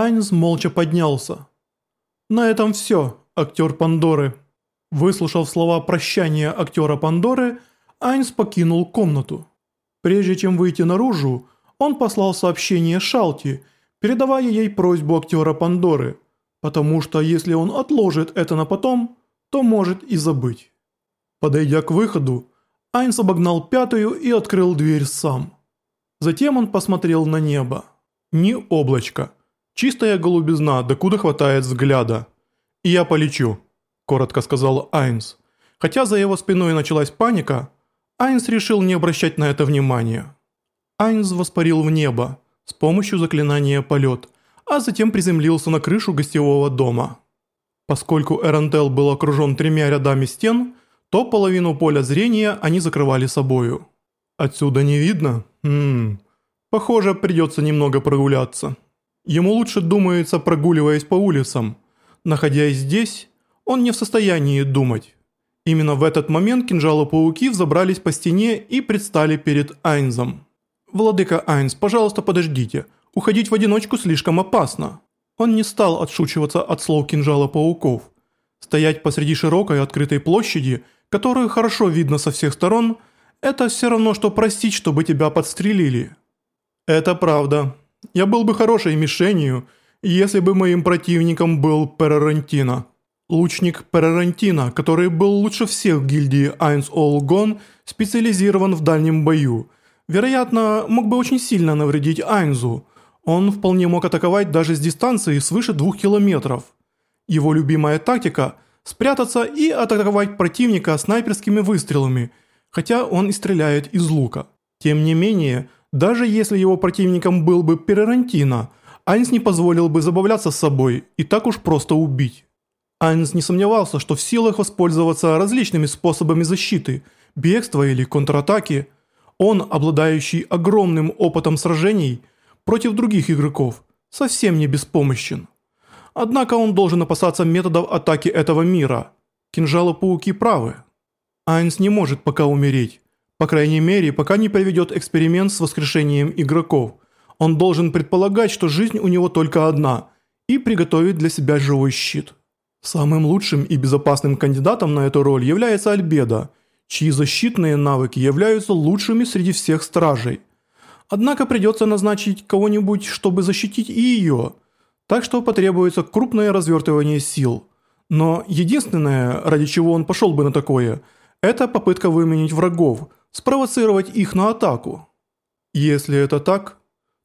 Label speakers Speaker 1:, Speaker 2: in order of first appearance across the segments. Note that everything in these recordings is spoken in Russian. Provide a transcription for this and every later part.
Speaker 1: Айнс молча поднялся. На этом все, актер Пандоры. Выслушав слова прощания актера Пандоры, Айнс покинул комнату. Прежде чем выйти наружу, он послал сообщение Шалти, передавая ей просьбу актера Пандоры, потому что если он отложит это на потом, то может и забыть. Подойдя к выходу, Айнс обогнал пятую и открыл дверь сам. Затем он посмотрел на небо. Ни облачко. Чистая голубизна, докуда хватает взгляда. «И я полечу», – коротко сказал Айнс. Хотя за его спиной началась паника, Айнс решил не обращать на это внимания. Айнс воспарил в небо с помощью заклинания «Полет», а затем приземлился на крышу гостевого дома. Поскольку Эрентел был окружен тремя рядами стен, то половину поля зрения они закрывали собою. Отсюда не видно? Хм, похоже, придется немного прогуляться. Ему лучше думается, прогуливаясь по улицам. Находясь здесь, он не в состоянии думать. Именно в этот момент кинжалы-пауки взобрались по стене и предстали перед Айнзом. «Владыка Айнз, пожалуйста, подождите. Уходить в одиночку слишком опасно». Он не стал отшучиваться от слов кинжала-пауков. Стоять посреди широкой открытой площади, которую хорошо видно со всех сторон, это все равно, что простить, чтобы тебя подстрелили. Это правда. Я был бы хорошей мишенью, если бы моим противником был Перарантино. Лучник Перарантино, который был лучше всех в гильдии Айнс Олгон, специализирован в дальнем бою. Вероятно, мог бы очень сильно навредить Айнзу. Он вполне мог атаковать даже с дистанции свыше двух километров. Его любимая тактика – спрятаться и атаковать противника снайперскими выстрелами, хотя он и стреляет из лука. Тем не менее, даже если его противником был бы Перарантино, Айнс не позволил бы забавляться с собой и так уж просто убить. Айнс не сомневался, что в силах воспользоваться различными способами защиты, бегства или контратаки. Он, обладающий огромным опытом сражений против других игроков, совсем не беспомощен. Однако он должен опасаться методов атаки этого мира. Кинжалы-пауки правы. Айнс не может пока умереть. По крайней мере, пока не проведет эксперимент с воскрешением игроков. Он должен предполагать, что жизнь у него только одна, и приготовить для себя живой щит. Самым лучшим и безопасным кандидатом на эту роль является Альбеда, чьи защитные навыки являются лучшими среди всех стражей. Однако придется назначить кого-нибудь, чтобы защитить и ее, так что потребуется крупное развертывание сил. Но единственное, ради чего он пошел бы на такое, это попытка выменить врагов, спровоцировать их на атаку. Если это так,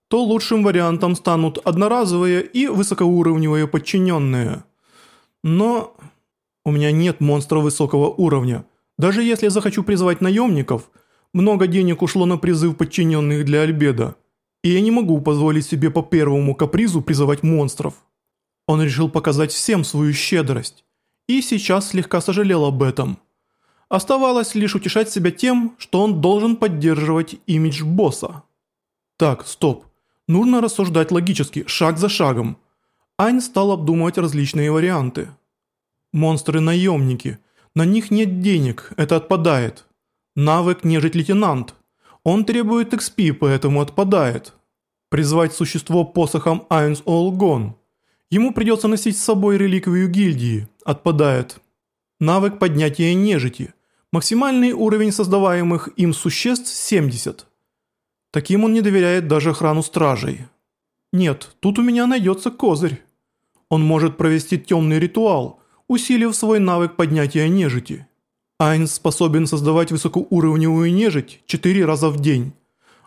Speaker 1: то лучшим вариантом станут одноразовые и высокоуровневые подчиненные – но у меня нет монстра высокого уровня. Даже если захочу призвать наемников, много денег ушло на призыв подчиненных для Альбеда. И я не могу позволить себе по первому капризу призывать монстров. Он решил показать всем свою щедрость. И сейчас слегка сожалел об этом. Оставалось лишь утешать себя тем, что он должен поддерживать имидж босса. Так, стоп. Нужно рассуждать логически, шаг за шагом. Ань стал обдумывать различные варианты. Монстры-наемники. На них нет денег, это отпадает. Навык нежить-лейтенант. Он требует XP, поэтому отпадает. Призвать существо посохом Айнс Олгон. Ему придется носить с собой реликвию гильдии. Отпадает. Навык поднятия нежити. Максимальный уровень создаваемых им существ 70. Таким он не доверяет даже охрану стражей. Нет, тут у меня найдется козырь. Он может провести темный ритуал, усилив свой навык поднятия нежити. Айнс способен создавать высокоуровневую нежить 4 раза в день.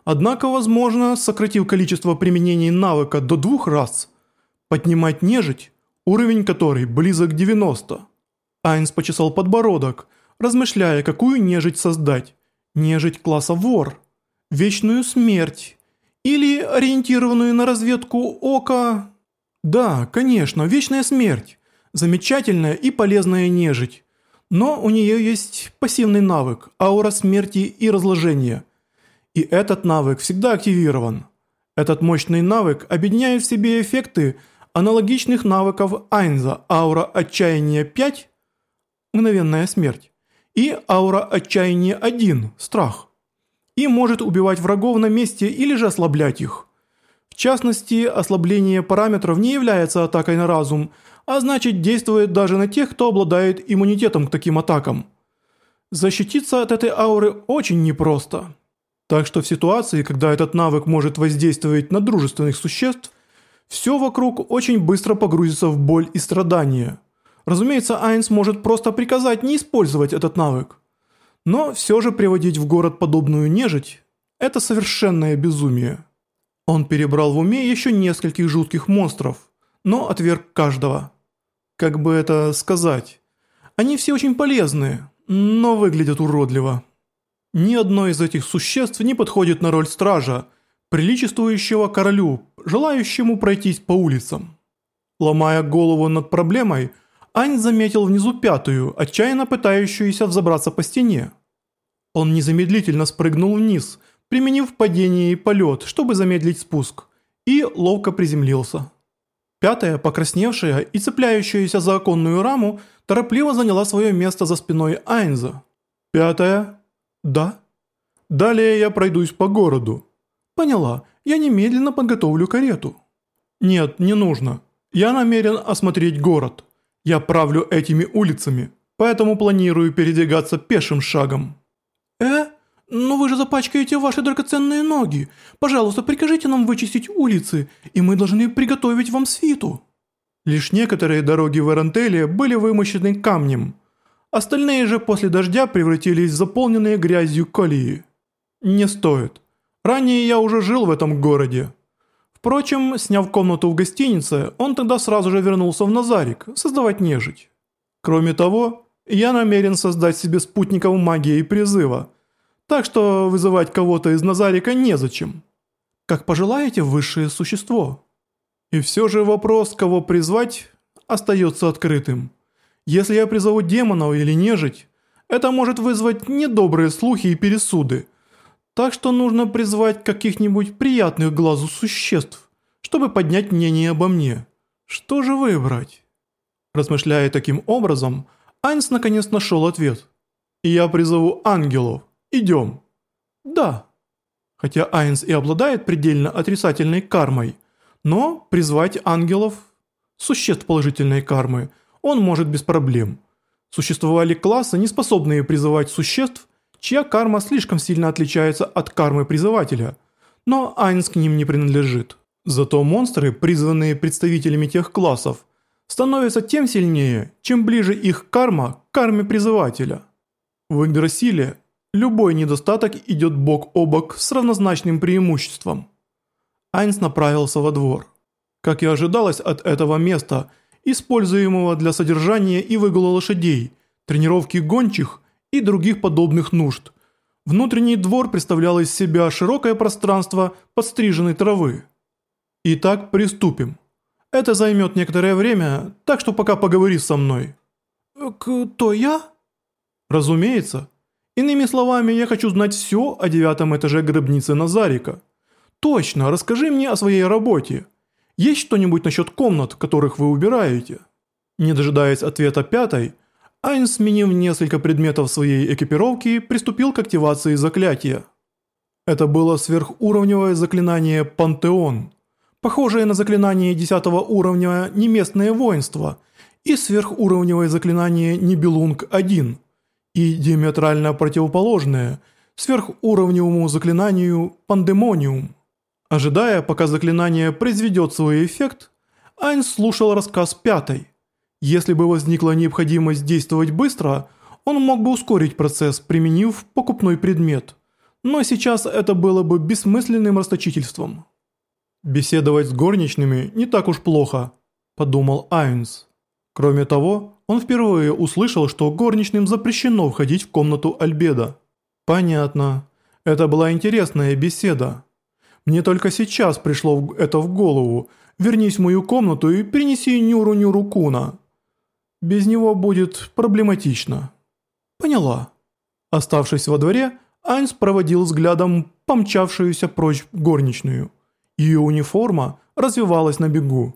Speaker 1: Однако, возможно, сократив количество применений навыка до двух раз, поднимать нежить, уровень которой близок к 90. Айнс почесал подбородок, размышляя, какую нежить создать. Нежить класса вор, вечную смерть или ориентированную на разведку ока? Да, конечно, вечная смерть. Замечательная и полезная нежить. Но у нее есть пассивный навык, аура смерти и разложения. И этот навык всегда активирован. Этот мощный навык объединяет в себе эффекты аналогичных навыков Айнза, аура отчаяния 5, мгновенная смерть, и аура отчаяния 1, страх и может убивать врагов на месте или же ослаблять их. В частности, ослабление параметров не является атакой на разум, а значит действует даже на тех, кто обладает иммунитетом к таким атакам. Защититься от этой ауры очень непросто. Так что в ситуации, когда этот навык может воздействовать на дружественных существ, все вокруг очень быстро погрузится в боль и страдания. Разумеется, Айнс может просто приказать не использовать этот навык. Но все же приводить в город подобную нежить – это совершенное безумие. Он перебрал в уме еще нескольких жутких монстров, но отверг каждого. Как бы это сказать? Они все очень полезные, но выглядят уродливо. Ни одно из этих существ не подходит на роль стража, приличествующего королю, желающему пройтись по улицам. Ломая голову над проблемой, Ань заметил внизу пятую, отчаянно пытающуюся взобраться по стене. Он незамедлительно спрыгнул вниз, применив падение и полет, чтобы замедлить спуск, и ловко приземлился. Пятая, покрасневшая и цепляющаяся за оконную раму, торопливо заняла свое место за спиной Айнза. Пятая «Да». «Далее я пройдусь по городу». «Поняла, я немедленно подготовлю карету». «Нет, не нужно. Я намерен осмотреть город. Я правлю этими улицами, поэтому планирую передвигаться пешим шагом». «Э? Ну вы же запачкаете ваши драгоценные ноги. Пожалуйста, прикажите нам вычистить улицы, и мы должны приготовить вам свиту». Лишь некоторые дороги в Эрантеле были вымощены камнем – Остальные же после дождя превратились в заполненные грязью колеи. Не стоит. Ранее я уже жил в этом городе. Впрочем, сняв комнату в гостинице, он тогда сразу же вернулся в Назарик, создавать нежить. Кроме того, я намерен создать себе спутников магии и призыва, так что вызывать кого-то из Назарика незачем. Как пожелаете, высшее существо. И все же вопрос, кого призвать, остается открытым. Если я призову демонов или нежить, это может вызвать недобрые слухи и пересуды. Так что нужно призвать каких-нибудь приятных глазу существ, чтобы поднять мнение обо мне. Что же выбрать? Размышляя таким образом, Айнс наконец нашел ответ. Я призову ангелов. Идем. Да. Хотя Айнс и обладает предельно отрицательной кармой, но призвать ангелов, существ положительной кармы – он может без проблем. Существовали классы, не способные призывать существ, чья карма слишком сильно отличается от кармы призывателя, но Айнс к ним не принадлежит. Зато монстры, призванные представителями тех классов, становятся тем сильнее, чем ближе их карма к карме призывателя. В Игдрасиле любой недостаток идет бок о бок с равнозначным преимуществом. Айнс направился во двор. Как и ожидалось от этого места – используемого для содержания и выгула лошадей, тренировки гончих и других подобных нужд. Внутренний двор представлял из себя широкое пространство подстриженной травы. Итак, приступим. Это займет некоторое время, так что пока поговори со мной. Кто я? Разумеется. Иными словами, я хочу знать все о девятом этаже гробницы Назарика. Точно, расскажи мне о своей работе. Есть что-нибудь насчет комнат, которых вы убираете?» Не дожидаясь ответа пятой, Айн, сменив несколько предметов своей экипировки, приступил к активации заклятия. Это было сверхуровневое заклинание «Пантеон», похожее на заклинание 10 уровня «Неместное воинство» и сверхуровневое заклинание «Нибелунг-1» и диаметрально противоположное сверхуровневому заклинанию «Пандемониум». Ожидая, пока заклинание произведет свой эффект, Айн слушал рассказ пятой. Если бы возникла необходимость действовать быстро, он мог бы ускорить процесс, применив покупной предмет. Но сейчас это было бы бессмысленным расточительством. «Беседовать с горничными не так уж плохо», – подумал Айнс. Кроме того, он впервые услышал, что горничным запрещено входить в комнату Альбеда. «Понятно. Это была интересная беседа». Мне только сейчас пришло это в голову. Вернись в мою комнату и принеси Нюру-Нюру Куна. Без него будет проблематично. Поняла. Оставшись во дворе, Айнс проводил взглядом помчавшуюся прочь горничную. Ее униформа развивалась на бегу.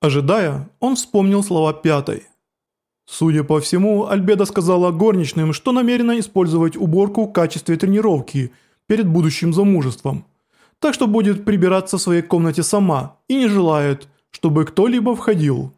Speaker 1: Ожидая, он вспомнил слова пятой. Судя по всему, Альбеда сказала горничным, что намерена использовать уборку в качестве тренировки перед будущим замужеством – так что будет прибираться в своей комнате сама и не желает, чтобы кто-либо входил.